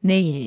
내일.